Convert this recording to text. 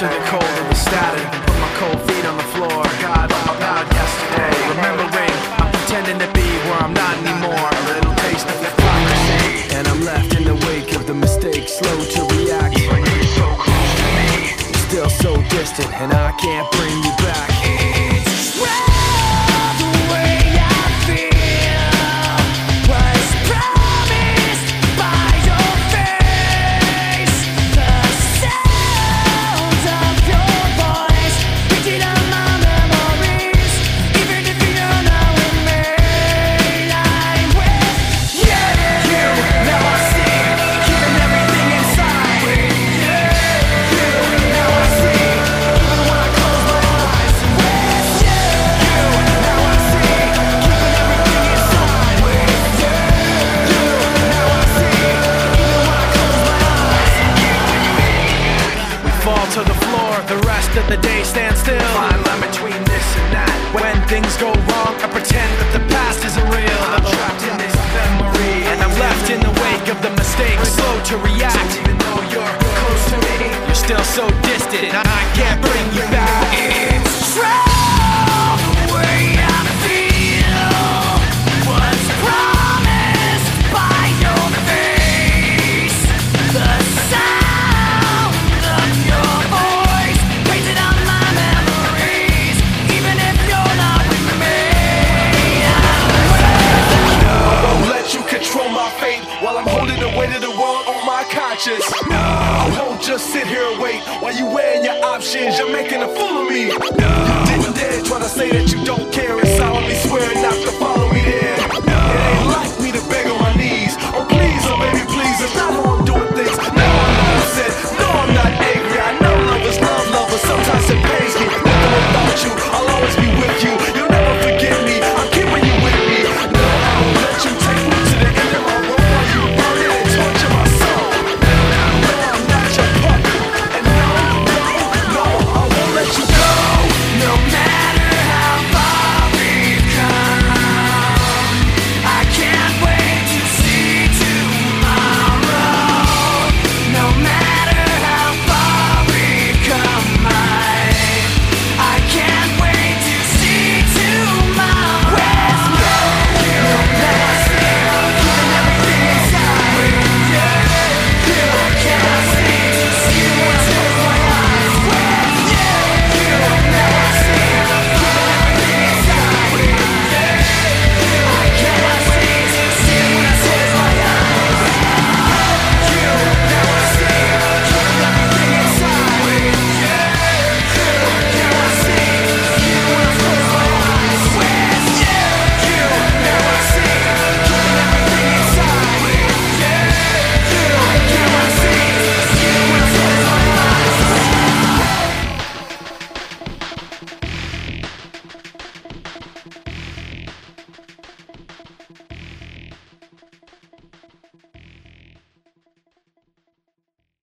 to the cold and the static. Put my cold feet on the floor. God, oh I'm about yesterday. Remembering, I'm pretending to be where I'm not anymore. A little taste of hypocrisy. And I'm left in the wake of the mistakes, slow to react. you were so close to me, Still so distant, and I can't bring you back. Of the day stand still. Fine line between this and that. When things go wrong, I pretend that the past isn't real. I'm trapped in this memory, and I'm left in the wake of the mistakes, slow to react. Even though you're close to me, you're still so distant. I can't bring you back. My conscience. I won't just sit here and wait while you weighing your options. You're making a fool of me. You didn't dare try to say that you don't care and solemnly swear not to follow